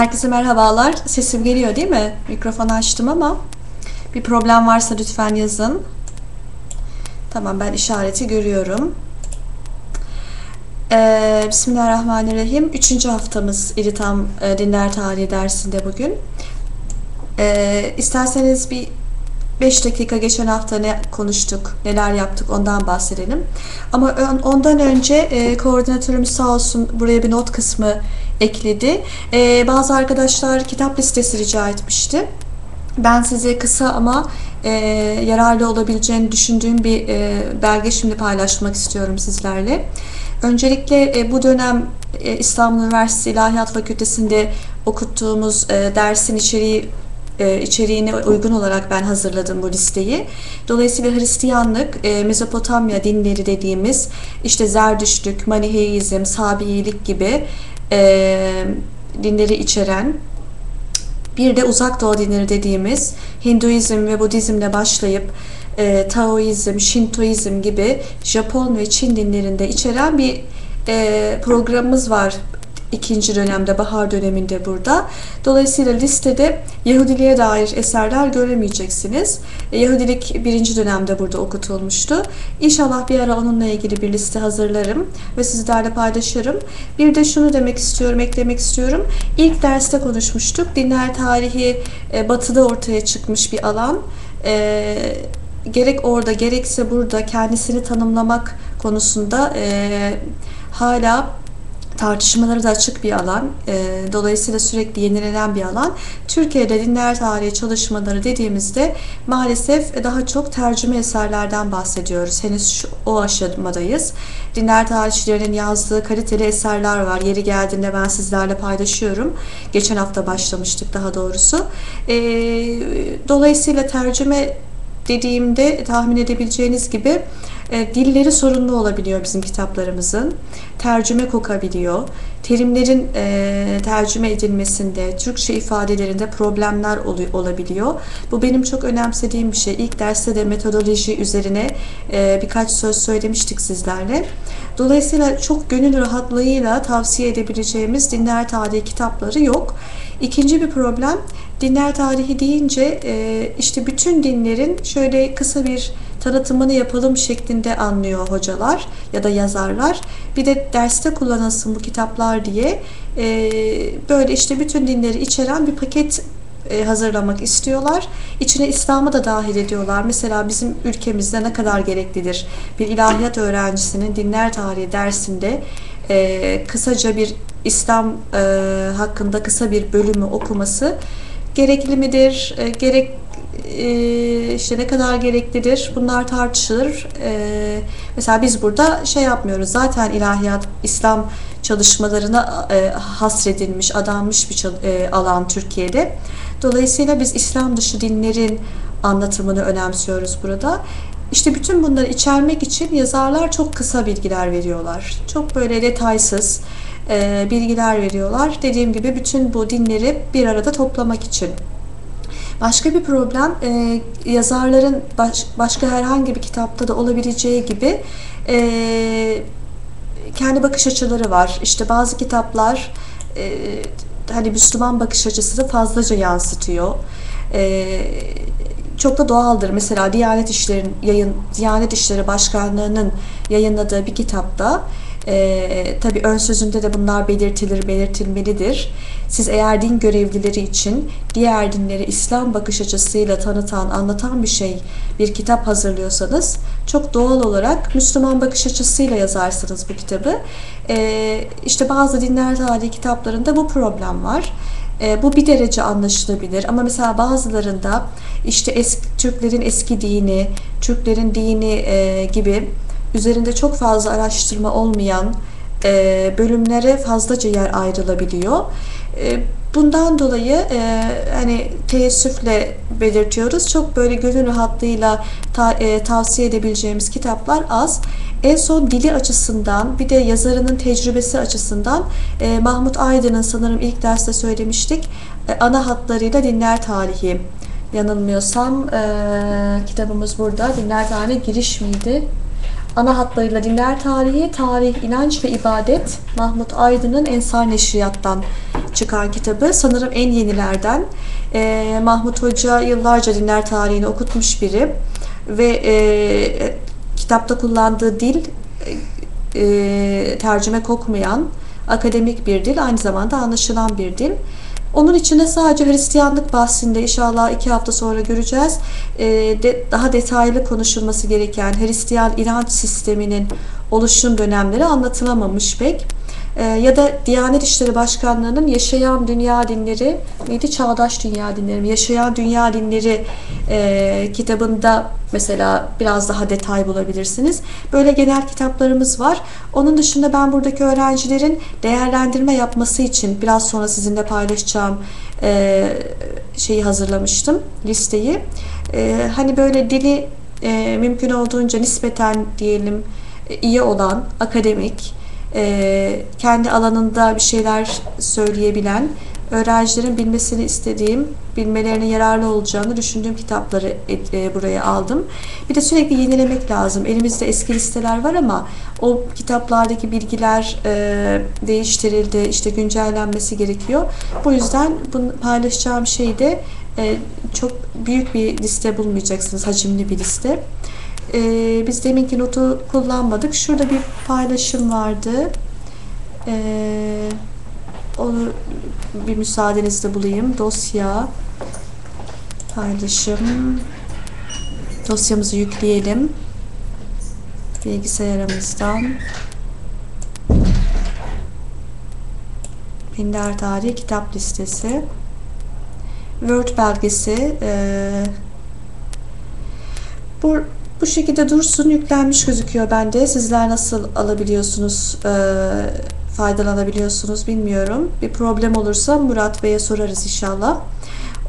Herkese merhabalar. Sesim geliyor değil mi? Mikrofonu açtım ama bir problem varsa lütfen yazın. Tamam ben işareti görüyorum. Ee, Bismillahirrahmanirrahim. Üçüncü haftamız İritam e, Dinler Tarihi dersinde bugün. Ee, isterseniz bir 5 dakika geçen hafta ne konuştuk, neler yaptık ondan bahsedelim. Ama ondan önce e, koordinatörümüz sağ olsun buraya bir not kısmı ekledi. E, bazı arkadaşlar kitap listesi rica etmişti. Ben size kısa ama e, yararlı olabileceğini düşündüğüm bir e, belge şimdi paylaşmak istiyorum sizlerle. Öncelikle e, bu dönem e, İstanbul Üniversitesi İlahiyat Fakültesi'nde okuttuğumuz e, dersin içeriği e, içeriğine uygun olarak ben hazırladım bu listeyi. Dolayısıyla Hristiyanlık, e, Mezopotamya dinleri dediğimiz işte Zerdüştlük, Maniheizm, Sabiilik gibi e, dinleri içeren bir de uzak doğu dinleri dediğimiz Hinduizm ve Budizmle başlayıp e, Taoizm, Shintoizm gibi Japon ve Çin dinlerinde içeren bir e, programımız var ikinci dönemde, bahar döneminde burada. Dolayısıyla listede Yahudiliğe dair eserler göremeyeceksiniz. E, Yahudilik birinci dönemde burada okutulmuştu. İnşallah bir ara onunla ilgili bir liste hazırlarım ve sizlerle paylaşırım. Bir de şunu demek istiyorum, eklemek istiyorum. İlk derste konuşmuştuk. Dinler tarihi e, batıda ortaya çıkmış bir alan. E, gerek orada gerekse burada kendisini tanımlamak konusunda hala tartışmaları da açık bir alan. E, dolayısıyla sürekli yenilenen bir alan. Türkiye'de dinler tarihi çalışmaları dediğimizde maalesef daha çok tercüme eserlerden bahsediyoruz. Henüz şu, o aşamadayız. Dinler tarihçilerinin yazdığı kaliteli eserler var. Yeri geldiğinde ben sizlerle paylaşıyorum. Geçen hafta başlamıştık daha doğrusu. E, dolayısıyla tercüme dediğimde tahmin edebileceğiniz gibi e, dilleri sorunlu olabiliyor bizim kitaplarımızın. Tercüme kokabiliyor. Terimlerin e, tercüme edilmesinde, Türkçe ifadelerinde problemler ol, olabiliyor. Bu benim çok önemsediğim bir şey. İlk derste de metodoloji üzerine e, birkaç söz söylemiştik sizlerle. Dolayısıyla çok gönül rahatlığıyla tavsiye edebileceğimiz dinler tarihi kitapları yok. İkinci bir problem dinler tarihi deyince e, işte bütün dinlerin şöyle kısa bir tanıtımını yapalım şeklinde anlıyor hocalar ya da yazarlar. Bir de derste kullanılsın bu kitaplar diye e, böyle işte bütün dinleri içeren bir paket e, hazırlamak istiyorlar. İçine İslam'ı da dahil ediyorlar. Mesela bizim ülkemizde ne kadar gereklidir? Bir ilahiyat öğrencisinin dinler tarihi dersinde e, kısaca bir İslam e, hakkında kısa bir bölümü okuması gerekli midir? E, gerek e, işte ne kadar gereklidir bunlar tartışılır. E, mesela biz burada şey yapmıyoruz. Zaten ilahiyat, İslam çalışmalarına e, hasredilmiş, adanmış bir e, alan Türkiye'de. Dolayısıyla biz İslam dışı dinlerin anlatımını önemsiyoruz burada. İşte bütün bunları içermek için yazarlar çok kısa bilgiler veriyorlar. Çok böyle detaysız e, bilgiler veriyorlar. Dediğim gibi bütün bu dinleri bir arada toplamak için. Başka bir problem e, yazarların baş, başka herhangi bir kitapta da olabileceği gibi e, kendi bakış açıları var. İşte bazı kitaplar e, hani Müslüman bakış açısını fazlaca yansıtıyor. E, çok da doğaldır. Mesela Diyanet İşleri'nin yayın Diyanet İşleri Başkanlığı'nın yayınladığı bir kitapta e, tabii ön sözünde de bunlar belirtilir, belirtilmelidir. Siz eğer din görevlileri için diğer dinleri İslam bakış açısıyla tanıtan, anlatan bir şey, bir kitap hazırlıyorsanız çok doğal olarak Müslüman bakış açısıyla yazarsınız bu kitabı. E, işte bazı dinler tarihi kitaplarında bu problem var. E, bu bir derece anlaşılabilir ama mesela bazılarında işte eski, Türklerin eski dini, Türklerin dini e, gibi üzerinde çok fazla araştırma olmayan e, bölümlere fazlaca yer ayrılabiliyor. E, bundan dolayı e, hani teessüfle belirtiyoruz. Çok böyle gönül rahatlığıyla ta, e, tavsiye edebileceğimiz kitaplar az. En son dili açısından bir de yazarının tecrübesi açısından e, Mahmut Aydın'ın sanırım ilk derste söylemiştik. E, ana hatlarıyla dinler tarihi yanılmıyorsam e, kitabımız burada. Dinler tarihi giriş miydi? Ana hatlarıyla dinler tarihi, tarih, inanç ve ibadet Mahmut Aydın'ın Ensar Neşriyat'tan çıkan kitabı. Sanırım en yenilerden. E, Mahmut Hoca yıllarca dinler tarihini okutmuş biri ve e, kitapta kullandığı dil e, tercüme kokmayan akademik bir dil, aynı zamanda anlaşılan bir dil. Onun içinde sadece Hristiyanlık bahsinde inşallah iki hafta sonra göreceğiz. E, de, daha detaylı konuşulması gereken Hristiyan inanç sisteminin oluşum dönemleri anlatılamamış pek. E, ya da Diyanet İşleri Başkanlığı'nın Yaşayan Dünya Dinleri neydi? Çağdaş Dünya Dinleri? Yaşayan Dünya Dinleri e, kitabında mesela biraz daha detay bulabilirsiniz. Böyle genel kitaplarımız var. Onun dışında ben buradaki öğrencilerin değerlendirme yapması için biraz sonra sizinle paylaşacağım e, şeyi hazırlamıştım, listeyi. E, hani böyle dili e, mümkün olduğunca nispeten diyelim e, iyi olan, akademik, e, kendi alanında bir şeyler söyleyebilen öğrencilerin bilmesini istediğim, bilmelerine yararlı olacağını düşündüğüm kitapları e, buraya aldım. Bir de sürekli yenilemek lazım. Elimizde eski listeler var ama o kitaplardaki bilgiler e, değiştirildi, işte güncellenmesi gerekiyor. Bu yüzden bunu paylaşacağım şeyde e, çok büyük bir liste bulmayacaksınız, hacimli bir liste. Ee, biz deminki notu kullanmadık. Şurada bir paylaşım vardı. Ee, onu bir müsaadenizle bulayım. Dosya paylaşım dosyamızı yükleyelim bilgisayarımızdan Pindar Tarihi Kitap Listesi Word belgesi ee, bu bu şekilde dursun yüklenmiş gözüküyor bende. Sizler nasıl alabiliyorsunuz, e, faydalanabiliyorsunuz bilmiyorum. Bir problem olursa Murat Bey'e sorarız inşallah.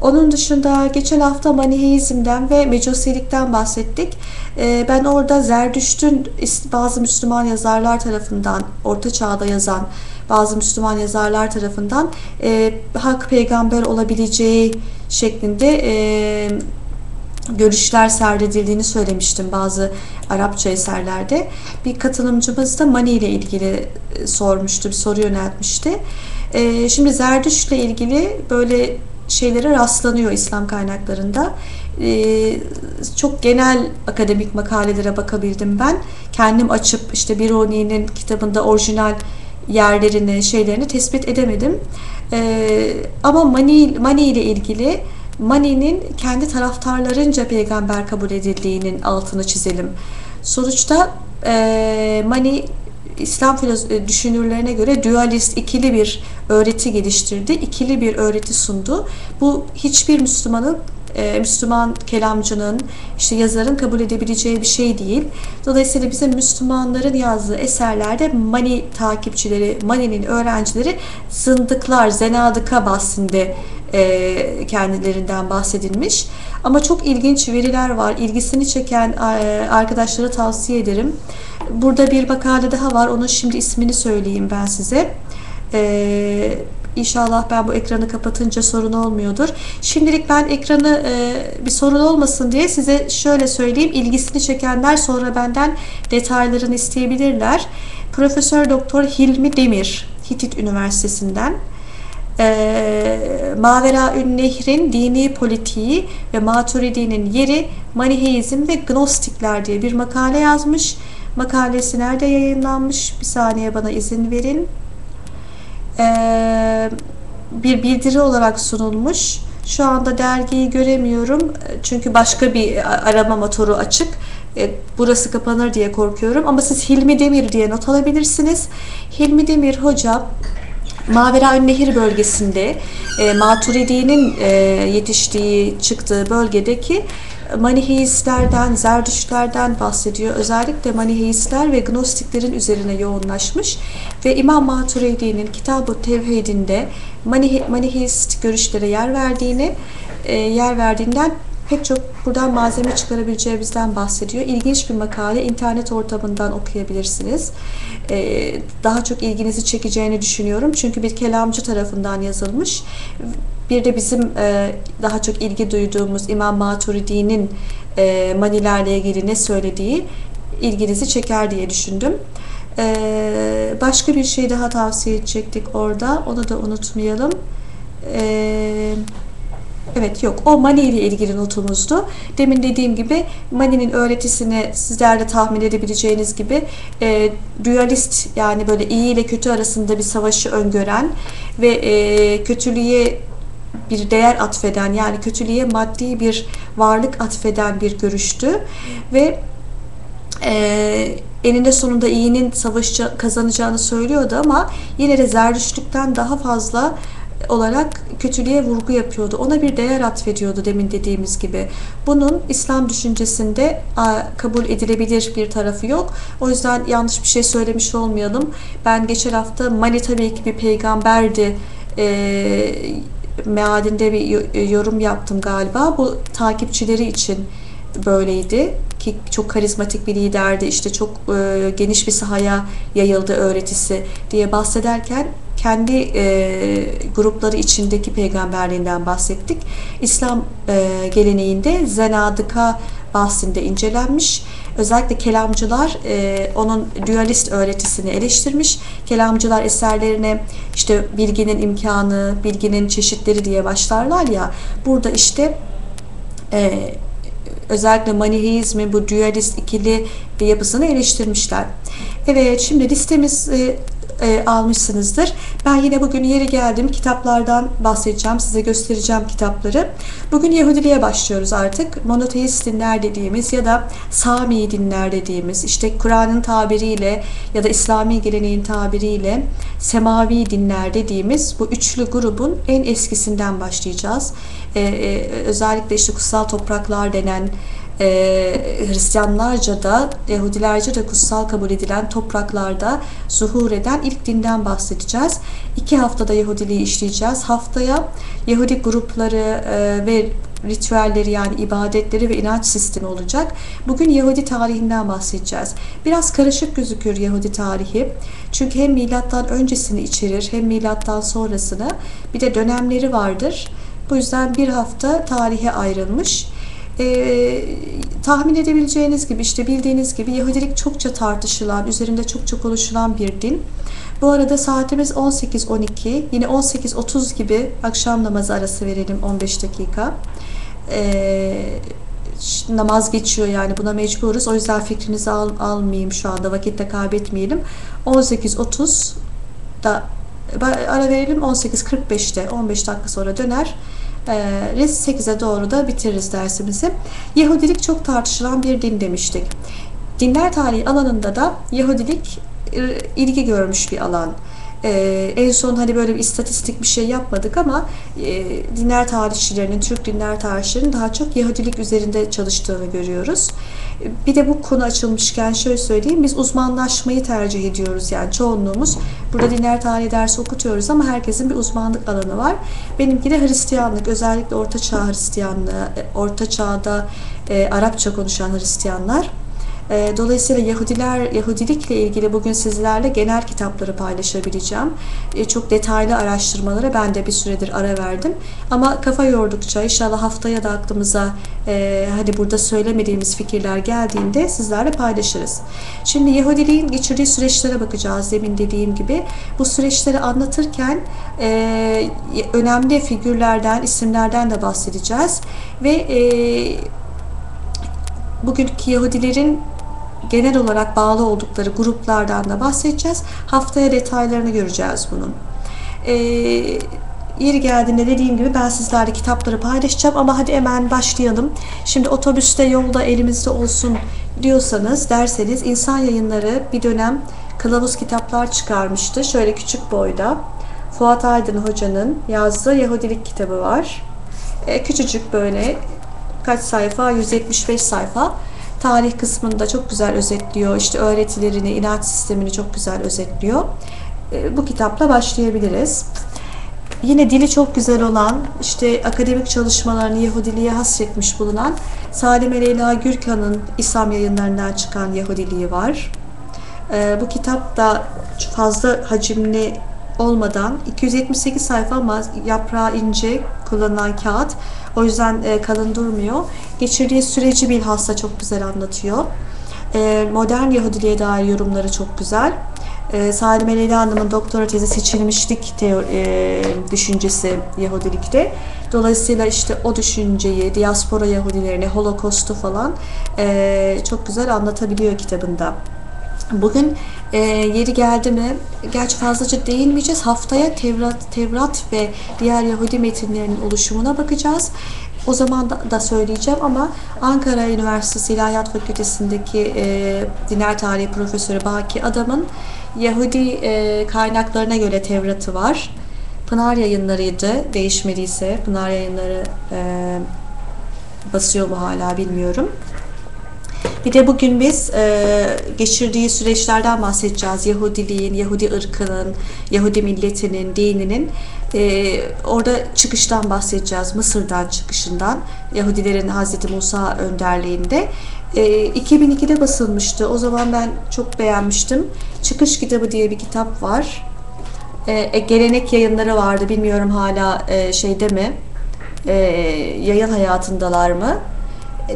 Onun dışında geçen hafta Maniheizm'den ve Mecosilikten bahsettik. E, ben orada Zerdüşt'ün bazı Müslüman yazarlar tarafından, Orta Çağ'da yazan bazı Müslüman yazarlar tarafından e, hak peygamber olabileceği şeklinde e, görüşler serdedildiğini söylemiştim bazı Arapça eserlerde. Bir katılımcımız da Mani ile ilgili e, sormuştu, bir soru yöneltmişti. E, şimdi Zerdüşt ile ilgili böyle şeylere rastlanıyor İslam kaynaklarında. E, çok genel akademik makalelere bakabildim ben. Kendim açıp işte Biruni'nin kitabında orijinal yerlerini, şeylerini tespit edemedim. Ama Mani, Mani ile ilgili Mani'nin kendi taraftarlarınca peygamber kabul edildiğinin altını çizelim. Sonuçta e, Mani İslam e, düşünürlerine göre dualist, ikili bir öğreti geliştirdi, ikili bir öğreti sundu. Bu hiçbir Müslümanın e, Müslüman kelamcının, işte yazarın kabul edebileceği bir şey değil. Dolayısıyla bize Müslümanların yazdığı eserlerde Mani takipçileri, Mani'nin öğrencileri zındıklar, zenadıka bahsinde kendilerinden bahsedilmiş. Ama çok ilginç veriler var. İlgisini çeken e, arkadaşlara tavsiye ederim. Burada bir makale daha var. Onun şimdi ismini söyleyeyim ben size. Ee, İnşallah ben bu ekranı kapatınca sorun olmuyordur. Şimdilik ben ekranı e, bir sorun olmasın diye size şöyle söyleyeyim. İlgisini çekenler sonra benden detaylarını isteyebilirler. Profesör Doktor Hilmi Demir Hitit Üniversitesi'nden e, Mavera Nehrin dini politiği ve Maturidi'nin yeri Maniheizm ve Gnostikler diye bir makale yazmış. Makalesi nerede yayınlanmış? Bir saniye bana izin verin. Ee, bir bildiri olarak sunulmuş. Şu anda dergiyi göremiyorum. Çünkü başka bir arama motoru açık. E, burası kapanır diye korkuyorum. Ama siz Hilmi Demir diye not alabilirsiniz. Hilmi Demir hocam Mavera Nehir bölgesinde e, Maturidi'nin e, yetiştiği, çıktığı bölgedeki Maniheistlerden, Zerdüştlerden bahsediyor. Özellikle Maniheistler ve Gnostiklerin üzerine yoğunlaşmış ve İmam Maturidi'nin Kitab-ı Tevhidinde Maniheist görüşlere yer verdiğini, e, yer verdiğinden pek çok buradan malzeme çıkarabileceğimizden bahsediyor. İlginç bir makale. internet ortamından okuyabilirsiniz. Ee, daha çok ilginizi çekeceğini düşünüyorum. Çünkü bir kelamcı tarafından yazılmış. Bir de bizim e, daha çok ilgi duyduğumuz İmam Maturidi'nin e, manilerle ilgili ne söylediği ilginizi çeker diye düşündüm. Ee, başka bir şey daha tavsiye edecektik orada. Onu da unutmayalım. Ee, Evet yok o Mani ile ilgili notumuzdu. Demin dediğim gibi Mani'nin öğretisini sizler de tahmin edebileceğiniz gibi e, dualist yani böyle iyi ile kötü arasında bir savaşı öngören ve e, kötülüğe bir değer atfeden yani kötülüğe maddi bir varlık atfeden bir görüştü ve e, eninde sonunda iyinin savaşı kazanacağını söylüyordu ama yine de zerdüştlükten daha fazla olarak kötülüğe vurgu yapıyordu. Ona bir değer atfediyordu demin dediğimiz gibi. Bunun İslam düşüncesinde kabul edilebilir bir tarafı yok. O yüzden yanlış bir şey söylemiş olmayalım. Ben geçen hafta Mani tabii ki bir peygamberdi e, meadinde bir yorum yaptım galiba. Bu takipçileri için böyleydi ki çok karizmatik bir liderdi işte çok e, geniş bir sahaya yayıldı öğretisi diye bahsederken kendi e, grupları içindeki peygamberliğinden bahsettik. İslam e, geleneğinde zenadıka bahsinde incelenmiş. Özellikle kelamcılar e, onun dualist öğretisini eleştirmiş. Kelamcılar eserlerine işte bilginin imkanı, bilginin çeşitleri diye başlarlar ya. Burada işte e, özellikle maniheizmi bu dualist ikili yapısını eleştirmişler. Evet şimdi listemiz e, e, almışsınızdır. Ben yine bugün yeri geldim kitaplardan bahsedeceğim. Size göstereceğim kitapları. Bugün Yahudiliğe başlıyoruz artık. Monoteist dinler dediğimiz ya da Sami dinler dediğimiz işte Kur'an'ın tabiriyle ya da İslami geleneğin tabiriyle semavi dinler dediğimiz bu üçlü grubun en eskisinden başlayacağız. Ee, e, özellikle işte kutsal topraklar denen e, Hristiyanlarca da Yahudilerce de kutsal kabul edilen topraklarda zuhur eden ilk dinden bahsedeceğiz. İki haftada Yahudiliği işleyeceğiz. Haftaya Yahudi grupları e, ve ritüelleri yani ibadetleri ve inanç sistemi olacak. Bugün Yahudi tarihinden bahsedeceğiz. Biraz karışık gözüküyor Yahudi tarihi. Çünkü hem milattan öncesini içerir hem milattan sonrasını bir de dönemleri vardır. Bu yüzden bir hafta tarihe ayrılmış. Ee, tahmin edebileceğiniz gibi işte bildiğiniz gibi Yahudilik çokça tartışılan, üzerinde çokça konuşulan bir din. Bu arada saatimiz 18.12, yine 18.30 gibi akşam namazı arası verelim 15 dakika. Ee, namaz geçiyor yani buna mecburuz. O yüzden fikrinizi al, almayayım şu anda vakitte kaybetmeyelim. 18.30 da ara verelim 18.45'te 15 dakika sonra döner. E, 8'e doğru da bitiririz dersimizi. Yahudilik çok tartışılan bir din demiştik. Dinler tarihi alanında da Yahudilik e, ilgi görmüş bir alan. Ee, en son hani böyle bir istatistik bir şey yapmadık ama e, dinler tarihçilerinin, Türk dinler tarihçilerinin daha çok Yahudilik üzerinde çalıştığını görüyoruz. Bir de bu konu açılmışken şöyle söyleyeyim, biz uzmanlaşmayı tercih ediyoruz yani çoğunluğumuz. Burada dinler tarihi dersi okutuyoruz ama herkesin bir uzmanlık alanı var. Benimki de Hristiyanlık, özellikle Orta Çağ Hristiyanlığı, Orta Çağ'da e, Arapça konuşan Hristiyanlar. Ee, dolayısıyla Yahudiler, Yahudilikle ilgili bugün sizlerle genel kitapları paylaşabileceğim. Ee, çok detaylı araştırmalara ben de bir süredir ara verdim. Ama kafa yordukça inşallah haftaya da aklımıza hadi burada söylemediğimiz fikirler geldiğinde sizlerle paylaşırız. Şimdi Yahudiliğin geçirdiği süreçlere bakacağız demin dediğim gibi. Bu süreçleri anlatırken e, önemli figürlerden, isimlerden de bahsedeceğiz. Ve e, bugünkü Yahudilerin genel olarak bağlı oldukları gruplardan da bahsedeceğiz. Haftaya detaylarını göreceğiz bunun. Ee, yeri geldiğinde dediğim gibi ben sizlerle kitapları paylaşacağım ama hadi hemen başlayalım. Şimdi otobüste yolda elimizde olsun diyorsanız derseniz insan yayınları bir dönem kılavuz kitaplar çıkarmıştı. Şöyle küçük boyda. Fuat Aydın Hoca'nın yazdığı Yahudilik kitabı var. Ee, küçücük böyle kaç sayfa? 175 sayfa tarih kısmında çok güzel özetliyor. İşte öğretilerini, inanç sistemini çok güzel özetliyor. E, bu kitapla başlayabiliriz. Yine dili çok güzel olan, işte akademik çalışmalarını Yahudiliğe hasretmiş bulunan Salim Leyla Gürkan'ın İslam yayınlarından çıkan Yahudiliği var. E, bu kitap da fazla hacimli olmadan 278 sayfa ama yaprağı ince kullanılan kağıt o yüzden e, kalın durmuyor. Geçirdiği süreci bilhassa çok güzel anlatıyor. E, modern Yahudiliğe dair yorumları çok güzel. E, Salime Leyla Hanım'ın doktora tezi seçilmişlik teo- e, düşüncesi Yahudilikte. Dolayısıyla işte o düşünceyi, diaspora Yahudilerini, Holocaust'u falan e, çok güzel anlatabiliyor kitabında. Bugün e, yeri geldi mi, gerçi fazlaca değinmeyeceğiz. Haftaya Tevrat, Tevrat ve diğer Yahudi metinlerinin oluşumuna bakacağız. O zaman da, da söyleyeceğim ama Ankara Üniversitesi İlahiyat Fakültesindeki e, dinler tarihi profesörü Baki Adam'ın Yahudi e, kaynaklarına göre Tevrat'ı var. Pınar yayınlarıydı, değişmediyse. Pınar yayınları e, basıyor mu hala bilmiyorum. Bir de bugün biz e, geçirdiği süreçlerden bahsedeceğiz. Yahudiliğin, Yahudi ırkının, Yahudi milletinin, dininin. E, orada çıkıştan bahsedeceğiz. Mısır'dan çıkışından. Yahudilerin Hz. Musa önderliğinde. E, 2002'de basılmıştı. O zaman ben çok beğenmiştim. Çıkış kitabı diye bir kitap var. E, gelenek yayınları vardı. Bilmiyorum hala e, şeyde mi? E, yayın hayatındalar mı?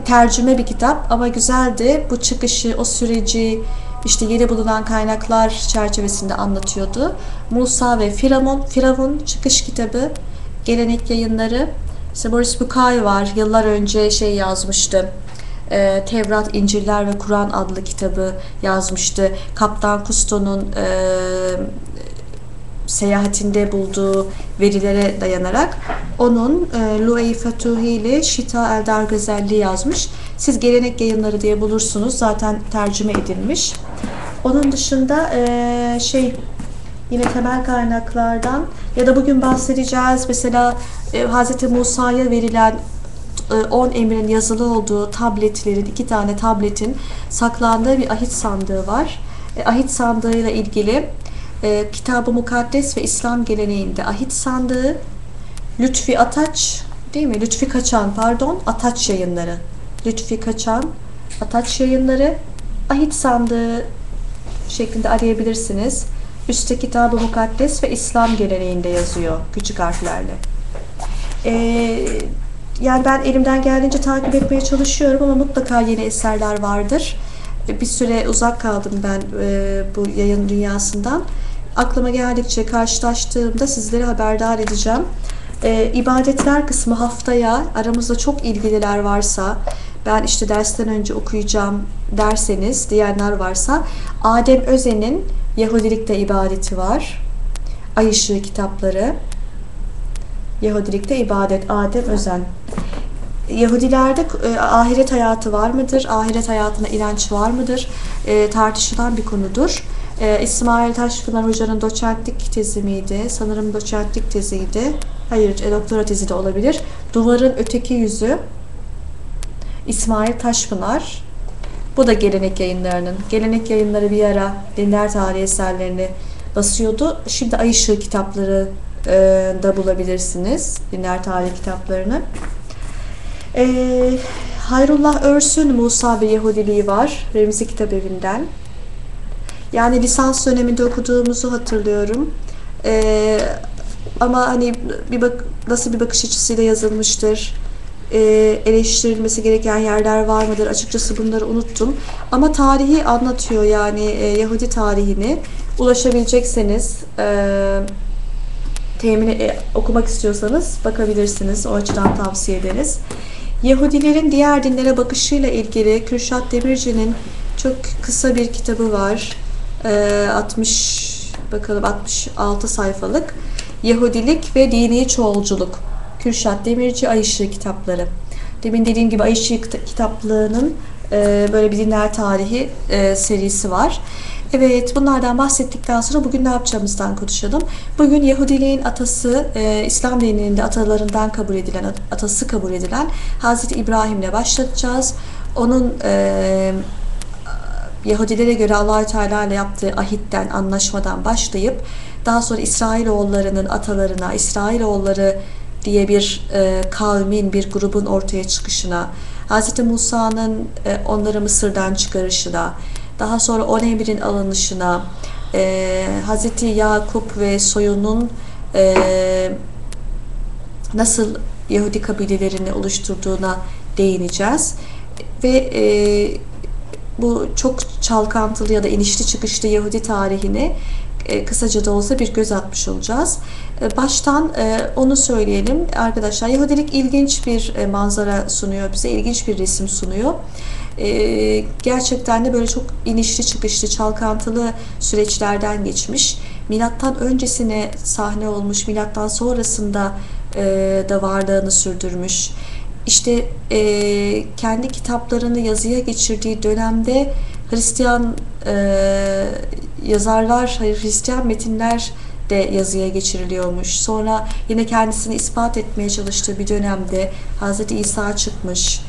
Tercüme bir kitap ama güzeldi. Bu çıkışı, o süreci işte yeni bulunan kaynaklar çerçevesinde anlatıyordu. Musa ve Firavun, Firavun çıkış kitabı, gelenek yayınları. İşte Boris Bucay var. Yıllar önce şey yazmıştı. E, Tevrat, İnciller ve Kur'an adlı kitabı yazmıştı. Kaptan Kusto'nun e, seyahatinde bulduğu verilere dayanarak onun e, Luey Fatuhi ile Şita Eldar Gazelli yazmış. Siz gelenek yayınları diye bulursunuz. Zaten tercüme edilmiş. Onun dışında e, şey yine temel kaynaklardan ya da bugün bahsedeceğiz. Mesela e, Hz. Musa'ya verilen 10 emrin yazılı olduğu tabletlerin, iki tane tabletin saklandığı bir ahit sandığı var. E, ahit sandığıyla ilgili e, Kitab-ı Mukaddes ve İslam geleneğinde ahit sandığı, Lütfi Ataç, değil mi? Lütfi Kaçan, pardon, Ataç yayınları. Lütfi Kaçan, Ataç yayınları, ahit sandığı şeklinde arayabilirsiniz. Üstte Kitab-ı Mukaddes ve İslam geleneğinde yazıyor küçük harflerle. Ee, yani ben elimden geldiğince takip etmeye çalışıyorum ama mutlaka yeni eserler vardır. Bir süre uzak kaldım ben e, bu yayın dünyasından. Aklıma geldikçe karşılaştığımda sizlere haberdar edeceğim. E, ibadetler kısmı haftaya aramızda çok ilgililer varsa ben işte dersten önce okuyacağım derseniz diyenler varsa Adem Özen'in Yahudilikte ibadeti var. Ay ışığı kitapları. Yahudilikte ibadet Adem Özen. Yahudilerde e, ahiret hayatı var mıdır? Ahiret hayatına inanç var mıdır? E, tartışılan bir konudur. E, İsmail Taşpınar Hoca'nın doçentlik tezi miydi? Sanırım doçentlik teziydi. Hayır, e, doktora tezi de olabilir. Duvarın öteki yüzü İsmail Taşpınar. Bu da gelenek yayınlarının. Gelenek yayınları bir ara dinler tarihi eserlerini basıyordu. Şimdi Ay Işığı kitapları e, da bulabilirsiniz. Dinler tarihi kitaplarını. E, Hayrullah Örsün Musa ve Yahudiliği var. Remzi Kitap Evi'nden. Yani lisans döneminde okuduğumuzu hatırlıyorum. E, ama hani bir bak nasıl bir bakış açısıyla yazılmıştır, e, eleştirilmesi gereken yerler var mıdır? Açıkçası bunları unuttum. Ama tarihi anlatıyor yani e, Yahudi tarihini. Ulaşabilecekseniz e, temin e, okumak istiyorsanız bakabilirsiniz. O açıdan tavsiye ederiz. Yahudilerin diğer dinlere bakışıyla ilgili Kürşat Demirci'nin çok kısa bir kitabı var. E, 60 bakalım 66 sayfalık. Yahudilik ve Dini Çoğulculuk. Kürşat Demirci Ay kitapları. Demin dediğim gibi Ay Işığı kitaplığının e, böyle bir dinler tarihi e, serisi var. Evet, bunlardan bahsettikten sonra bugün ne yapacağımızdan konuşalım. Bugün Yahudiliğin atası, e, İslam dininde atalarından kabul edilen, atası kabul edilen Hazreti İbrahim'le başlatacağız. Onun e, Yahudilere göre Allahü Teala ile yaptığı ahitten, anlaşmadan başlayıp daha sonra İsrailoğullarının atalarına, İsrailoğulları diye bir e, kavmin, bir grubun ortaya çıkışına, Hz. Musa'nın e, onları Mısır'dan çıkarışına, daha sonra on emrin alınışına, e, Hz. Yakup ve soyunun e, nasıl Yahudi kabilelerini oluşturduğuna değineceğiz. Ve e, bu çok çalkantılı ya da inişli çıkışlı Yahudi tarihini e, kısaca da olsa bir göz atmış olacağız. E, baştan e, onu söyleyelim arkadaşlar. Yahudilik ilginç bir e, manzara sunuyor bize, ilginç bir resim sunuyor. E, gerçekten de böyle çok inişli çıkışlı, çalkantılı süreçlerden geçmiş. Milattan öncesine sahne olmuş, milattan sonrasında e, da varlığını sürdürmüş. İşte e, kendi kitaplarını yazıya geçirdiği dönemde Hristiyan e, yazarlar, Hristiyan metinler de yazıya geçiriliyormuş. Sonra yine kendisini ispat etmeye çalıştığı bir dönemde Hz. İsa çıkmış.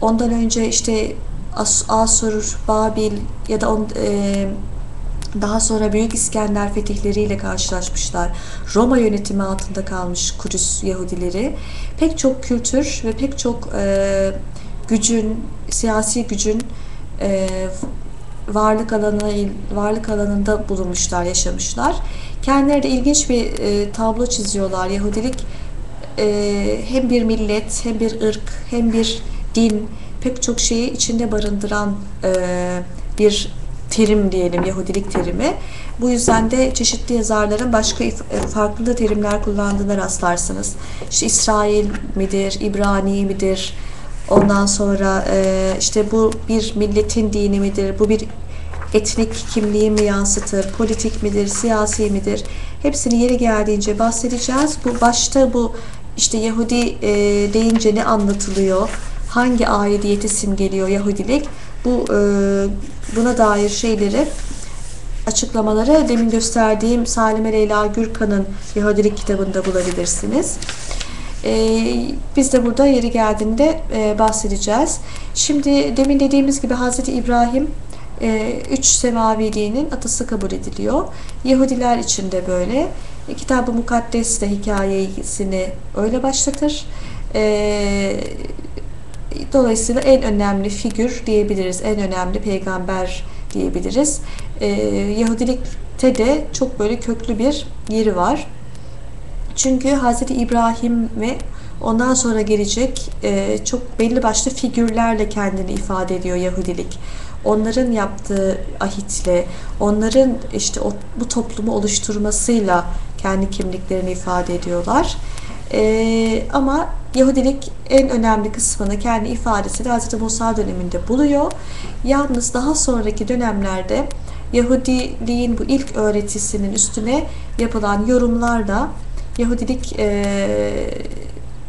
Ondan önce işte As Asur, Babil ya da on, e, daha sonra Büyük İskender fetihleriyle karşılaşmışlar. Roma yönetimi altında kalmış Kudüs Yahudileri. Pek çok kültür ve pek çok e, gücün, siyasi gücün e, varlık alanı varlık alanında bulunmuşlar, yaşamışlar. Kendileri de ilginç bir e, tablo çiziyorlar. Yahudilik e, hem bir millet, hem bir ırk, hem bir din, pek çok şeyi içinde barındıran e, bir terim diyelim, Yahudilik terimi. Bu yüzden de çeşitli yazarların başka farklı terimler kullandığına rastlarsınız. İşte İsrail midir, İbrani midir, Ondan sonra e, işte bu bir milletin dini midir, bu bir etnik kimliği mi yansıtır, politik midir, siyasi midir? Hepsini yeri geldiğince bahsedeceğiz. Bu başta bu işte Yahudi e, deyince ne anlatılıyor, hangi aidiyeti simgeliyor Yahudilik? Bu e, buna dair şeyleri açıklamaları demin gösterdiğim Salime Leyla Gürkan'ın Yahudilik kitabında bulabilirsiniz. Ee, biz de burada yeri geldiğinde e, bahsedeceğiz. Şimdi demin dediğimiz gibi Hazreti İbrahim e, üç semaviliğinin atası kabul ediliyor. Yahudiler için de böyle. E, Kitab-ı Mukaddes de hikayesini öyle başlatır. E, dolayısıyla en önemli figür diyebiliriz. En önemli peygamber diyebiliriz. E, Yahudilikte de çok böyle köklü bir yeri var. Çünkü Hz. İbrahim ve ondan sonra gelecek e, çok belli başlı figürlerle kendini ifade ediyor Yahudilik. Onların yaptığı ahitle, onların işte o, bu toplumu oluşturmasıyla kendi kimliklerini ifade ediyorlar. E, ama Yahudilik en önemli kısmını kendi ifadesini Hz. Musa döneminde buluyor. Yalnız daha sonraki dönemlerde Yahudiliğin bu ilk öğretisinin üstüne yapılan yorumlarla Yahudilik e,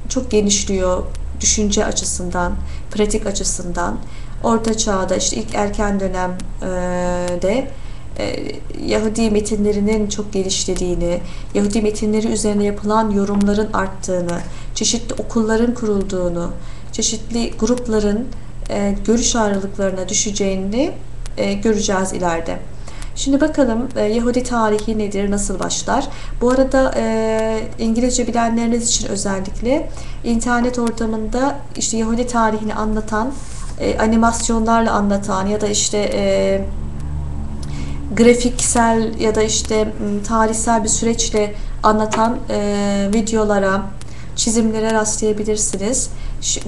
çok genişliyor düşünce açısından, pratik açısından. Orta Çağ'da işte ilk erken dönemde Yahudi metinlerinin çok geliştiğini, Yahudi metinleri üzerine yapılan yorumların arttığını, çeşitli okulların kurulduğunu, çeşitli grupların e, görüş ayrılıklarına düşeceğini e, göreceğiz ileride. Şimdi bakalım e, Yahudi tarihi nedir, nasıl başlar? Bu arada e, İngilizce bilenleriniz için özellikle internet ortamında işte Yahudi tarihini anlatan, e, animasyonlarla anlatan ya da işte e, grafiksel ya da işte tarihsel bir süreçle anlatan e, videolara, çizimlere rastlayabilirsiniz.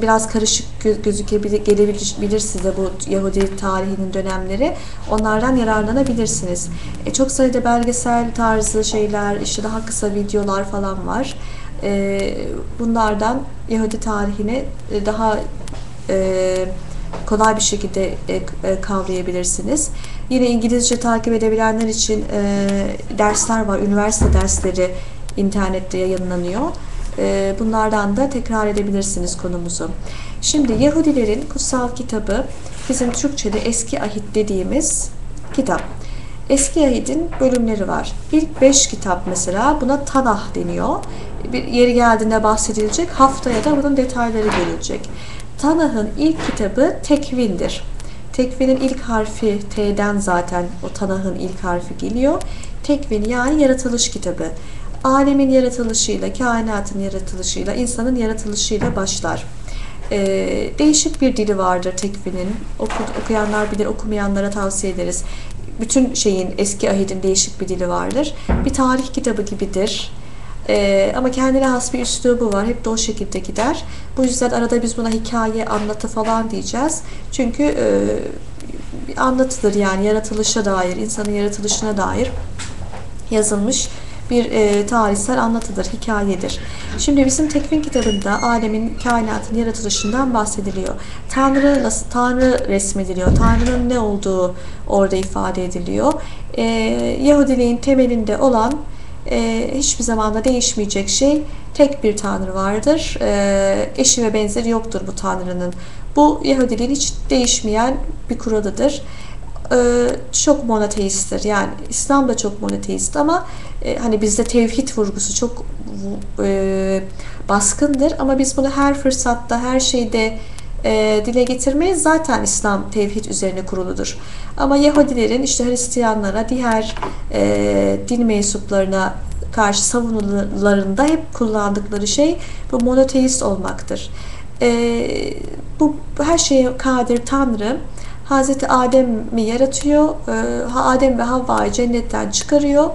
Biraz karışık gözükebilir, gelebilir size bu Yahudi tarihinin dönemleri. Onlardan yararlanabilirsiniz. E, çok sayıda belgesel tarzı şeyler, işte daha kısa videolar falan var. E, bunlardan Yahudi tarihini daha e, kolay bir şekilde e, e, kavrayabilirsiniz. Yine İngilizce takip edebilenler için e, dersler var, üniversite dersleri internette yayınlanıyor. Bunlardan da tekrar edebilirsiniz konumuzu. Şimdi Yahudilerin kutsal kitabı bizim Türkçe'de eski ahit dediğimiz kitap. Eski ahidin bölümleri var. İlk beş kitap mesela buna Tanah deniyor. Bir yeri geldiğinde bahsedilecek. Haftaya da bunun detayları gelecek. Tanah'ın ilk kitabı Tekvin'dir. Tekvin'in ilk harfi T'den zaten o Tanah'ın ilk harfi geliyor. Tekvin yani yaratılış kitabı alemin yaratılışıyla, kainatın yaratılışıyla, insanın yaratılışıyla başlar. Ee, değişik bir dili vardır tekvinin. Oku, okuyanlar bilir, okumayanlara tavsiye ederiz. Bütün şeyin, eski ahidin değişik bir dili vardır. Bir tarih kitabı gibidir. Ee, ama kendine has bir üslubu var. Hep de o şekilde gider. Bu yüzden arada biz buna hikaye, anlatı falan diyeceğiz. Çünkü e, bir anlatıdır yani yaratılışa dair, insanın yaratılışına dair yazılmış bir e, tarihsel anlatıdır, hikayedir. Şimdi bizim tekvin kitabında alemin, kainatın yaratılışından bahsediliyor. Tanrı nasıl, Tanrı resmediliyor. Tanrı'nın ne olduğu orada ifade ediliyor. E, Yahudiliğin temelinde olan e, hiçbir zamanda değişmeyecek şey tek bir Tanrı vardır. E, eşi ve benzeri yoktur bu Tanrı'nın. Bu Yahudiliğin hiç değişmeyen bir kuralıdır e, çok monoteisttir. Yani İslam da çok monoteist ama e, hani bizde tevhid vurgusu çok e, baskındır ama biz bunu her fırsatta, her şeyde e, dile getirmeyiz. Zaten İslam tevhid üzerine kuruludur. Ama Yahudilerin işte Hristiyanlara, diğer e, din mensuplarına karşı savunularında hep kullandıkları şey bu monoteist olmaktır. E, bu her şeye kadir Tanrı Hazreti Adem'i yaratıyor. E, Adem ve Havva'yı cennetten çıkarıyor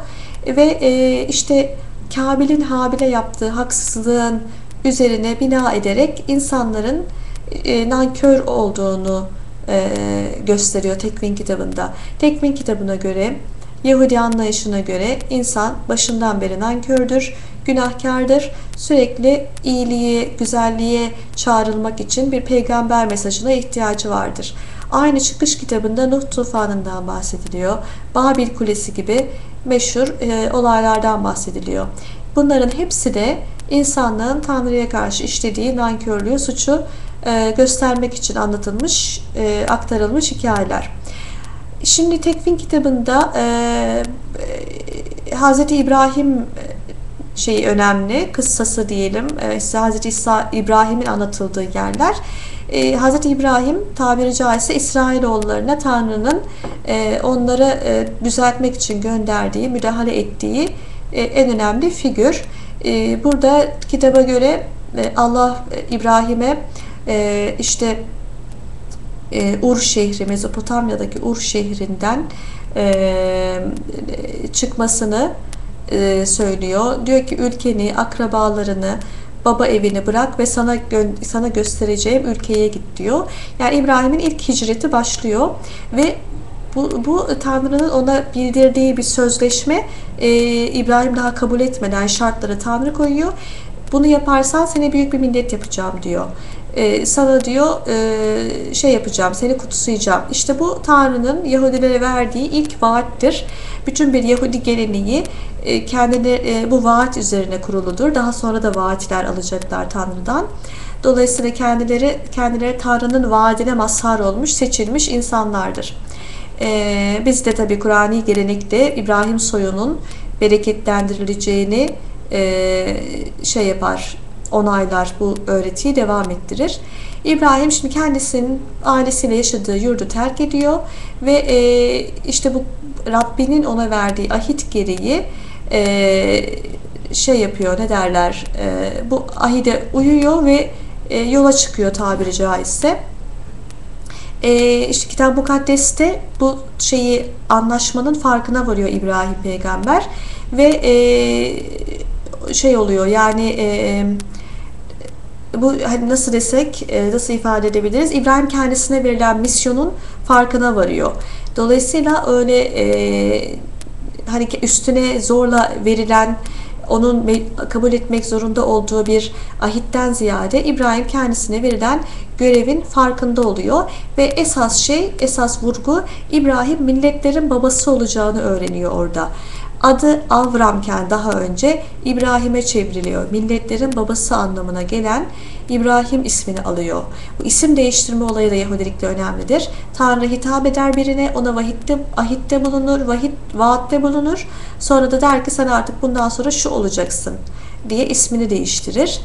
ve e, işte Kabil'in Habil'e yaptığı haksızlığın üzerine bina ederek insanların e, nankör olduğunu gösteriyor Tekvin kitabında. Tekvin kitabına göre Yahudi anlayışına göre insan başından beri nankördür, günahkardır. Sürekli iyiliğe, güzelliğe çağrılmak için bir peygamber mesajına ihtiyacı vardır. Aynı çıkış kitabında Nuh tufanından bahsediliyor. Babil Kulesi gibi meşhur e, olaylardan bahsediliyor. Bunların hepsi de insanlığın Tanrı'ya karşı işlediği nankörlüğü, suçu e, göstermek için anlatılmış, e, aktarılmış hikayeler. Şimdi Tekvin kitabında e, e, Hz. İbrahim e, şeyi önemli, kıssası diyelim, e, Hz. İsa İbrahim'in anlatıldığı yerler. E, Hz. İbrahim tabiri caizse İsrailoğullarına Tanrı'nın e, onları e, düzeltmek için gönderdiği, müdahale ettiği e, en önemli figür. E, burada kitaba göre e, Allah e, İbrahim'e e, işte e, Ur şehri, Mezopotamya'daki Ur şehrinden e, çıkmasını e, söylüyor. Diyor ki ülkeni, akrabalarını, baba evini bırak ve sana sana göstereceğim ülkeye git diyor. Yani İbrahim'in ilk hicreti başlıyor ve bu, bu Tanrı'nın ona bildirdiği bir sözleşme e, İbrahim daha kabul etmeden şartları Tanrı koyuyor. Bunu yaparsan seni büyük bir millet yapacağım diyor e, sana diyor e, şey yapacağım, seni kutsayacağım. İşte bu Tanrı'nın Yahudilere verdiği ilk vaattir. Bütün bir Yahudi geleneği e, kendine e, bu vaat üzerine kuruludur. Daha sonra da vaatler alacaklar Tanrı'dan. Dolayısıyla kendileri kendileri Tanrı'nın vaadine mazhar olmuş, seçilmiş insanlardır. E, biz de tabi Kur'ani gelenekte İbrahim soyunun bereketlendirileceğini e, şey yapar, onaylar bu öğretiyi devam ettirir. İbrahim şimdi kendisinin ailesiyle yaşadığı yurdu terk ediyor ve e, işte bu Rabbinin ona verdiği ahit gereği e, şey yapıyor ne derler e, bu ahide uyuyor ve e, yola çıkıyor tabiri caizse. E, işte Kitap Mukaddes'te bu şeyi anlaşmanın farkına varıyor İbrahim peygamber ve e, şey oluyor yani e, bu hani nasıl desek, e, nasıl ifade edebiliriz? İbrahim kendisine verilen misyonun farkına varıyor. Dolayısıyla öyle e, hani üstüne zorla verilen onun kabul etmek zorunda olduğu bir ahitten ziyade İbrahim kendisine verilen görevin farkında oluyor ve esas şey, esas vurgu İbrahim milletlerin babası olacağını öğreniyor orada. Adı Avramken daha önce İbrahim'e çevriliyor. Milletlerin babası anlamına gelen İbrahim ismini alıyor. Bu isim değiştirme olayı da Yahudilikte önemlidir. Tanrı hitap eder birine, ona vahitte, ahitte bulunur, vahit, vaatte bulunur. Sonra da der ki sen artık bundan sonra şu olacaksın diye ismini değiştirir.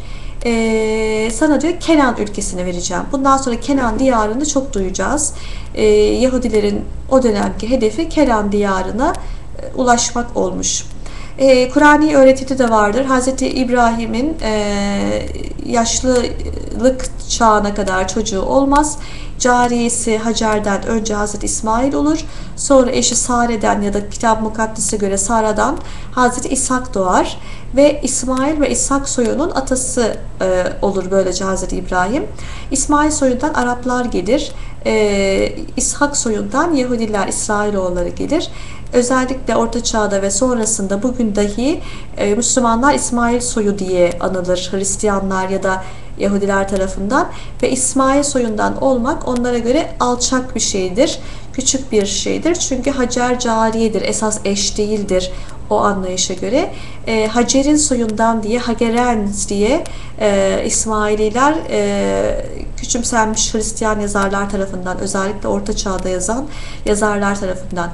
Ee, sana diyor Kenan ülkesini vereceğim. Bundan sonra Kenan diyarını çok duyacağız. Ee, Yahudilerin o dönemki hedefi Kenan diyarına ulaşmak olmuş. E, Kur'ani öğretide de vardır. Hz. İbrahim'in e, yaşlılık çağına kadar çocuğu olmaz. Cariyesi Hacer'den önce Hz. İsmail olur. Sonra eşi Sare'den ya da Kitap Mukaddes'e göre Sara'dan Hz. İshak doğar. Ve İsmail ve İshak soyunun atası e, olur böylece Hz. İbrahim. İsmail soyundan Araplar gelir e, İshak soyundan Yahudiler, İsrailoğulları gelir. Özellikle Orta Çağ'da ve sonrasında bugün dahi e, Müslümanlar İsmail soyu diye anılır. Hristiyanlar ya da Yahudiler tarafından ve İsmail soyundan olmak onlara göre alçak bir şeydir. Küçük bir şeydir. Çünkü Hacer cariyedir. Esas eş değildir o anlayışa göre. E, Hacer'in soyundan diye Hageren diye e, İsmaililer e, küçümsenmiş Hristiyan yazarlar tarafından özellikle Orta Çağ'da yazan yazarlar tarafından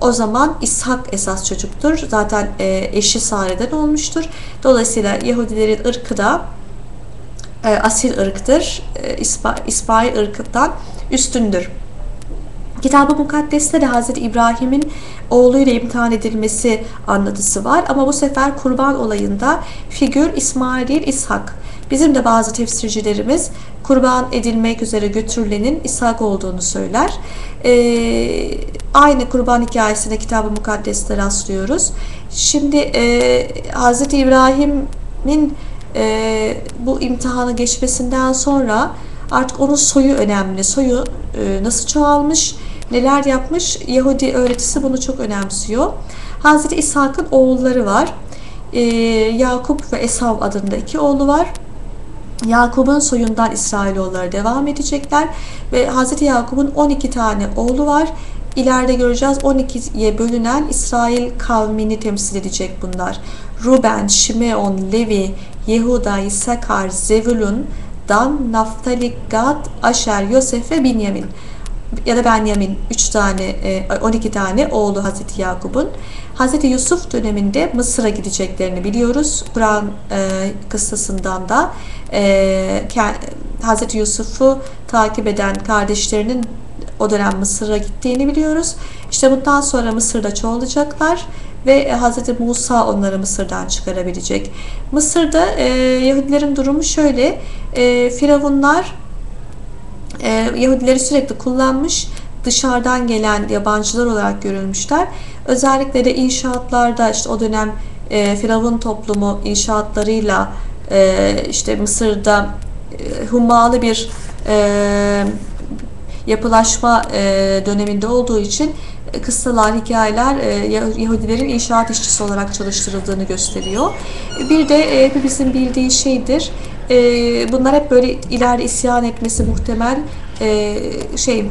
o zaman İshak esas çocuktur. Zaten e, eşi Sare'den olmuştur. Dolayısıyla Yahudilerin ırkı da e, asil ırktır. E, İspa, İsmail ırkından üstündür. Kitab-ı Mukaddes'te de Hz. İbrahim'in oğluyla imtihan edilmesi anlatısı var. Ama bu sefer kurban olayında figür İsmail değil İshak. Bizim de bazı tefsircilerimiz kurban edilmek üzere götürülenin İshak olduğunu söyler. Ee, aynı kurban hikayesine Kitab-ı Mukaddes'te rastlıyoruz. Şimdi e, Hz. İbrahim'in e, bu imtihanı geçmesinden sonra artık onun soyu önemli. Soyu e, nasıl çoğalmış, neler yapmış Yahudi öğretisi bunu çok önemsiyor. Hazreti İshak'ın oğulları var. E, Yakup ve Esav adında iki oğlu var. Yakup'un soyundan İsrailoğulları devam edecekler ve Hazreti Yakup'un 12 tane oğlu var. İleride göreceğiz 12'ye bölünen İsrail kavmini temsil edecek bunlar. Ruben, Şimeon, Levi, Yehuda, İsakar, Zevulun, Dan, Naftali, Gad, Aşer, Yosef ve Binyamin ya da Benyamin 3 tane 12 tane oğlu Hazreti Yakup'un. Hazreti Yusuf döneminde Mısır'a gideceklerini biliyoruz. Kur'an e, kıssasından da e, Hazreti Yusuf'u takip eden kardeşlerinin o dönem Mısır'a gittiğini biliyoruz. İşte bundan sonra Mısır'da çoğalacaklar ve Hz. Musa onları Mısır'dan çıkarabilecek. Mısır'da e, Yahudilerin durumu şöyle, e, Firavunlar e, Yahudileri sürekli kullanmış, dışarıdan gelen yabancılar olarak görülmüşler. Özellikle de inşaatlarda işte o dönem e, Firavun toplumu inşaatlarıyla e, işte Mısır'da e, hummalı bir e, yapılaşma e, döneminde olduğu için e, kıssalar, hikayeler e, Yahudilerin inşaat işçisi olarak çalıştırıldığını gösteriyor. Bir de hepimizin bildiği şeydir. Bunlar hep böyle ileride isyan etmesi muhtemel şey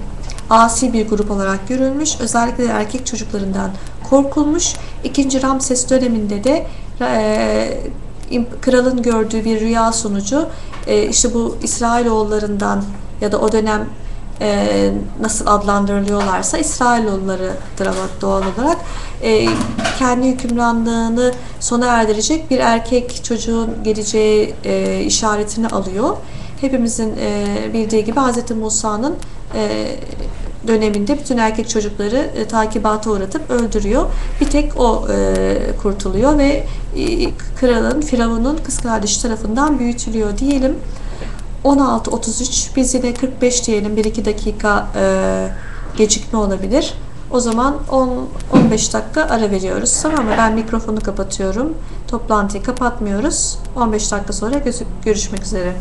asi bir grup olarak görülmüş. Özellikle de erkek çocuklarından korkulmuş. İkinci Ramses döneminde de kralın gördüğü bir rüya sonucu işte bu İsrailoğullarından ya da o dönem e, nasıl adlandırılıyorlarsa İsrailoğullarıdır ama doğal olarak e, kendi hükümranlığını sona erdirecek bir erkek çocuğun geleceği e, işaretini alıyor. Hepimizin e, bildiği gibi Hz. Musa'nın e, döneminde bütün erkek çocukları e, takibata uğratıp öldürüyor. Bir tek o e, kurtuluyor ve e, kralın, firavunun kız kardeşi tarafından büyütülüyor diyelim. 16.33 biz yine 45 diyelim 1-2 dakika e, gecikme olabilir. O zaman 10-15 dakika ara veriyoruz. Tamam mı? Ben mikrofonu kapatıyorum. Toplantıyı kapatmıyoruz. 15 dakika sonra görüşmek üzere.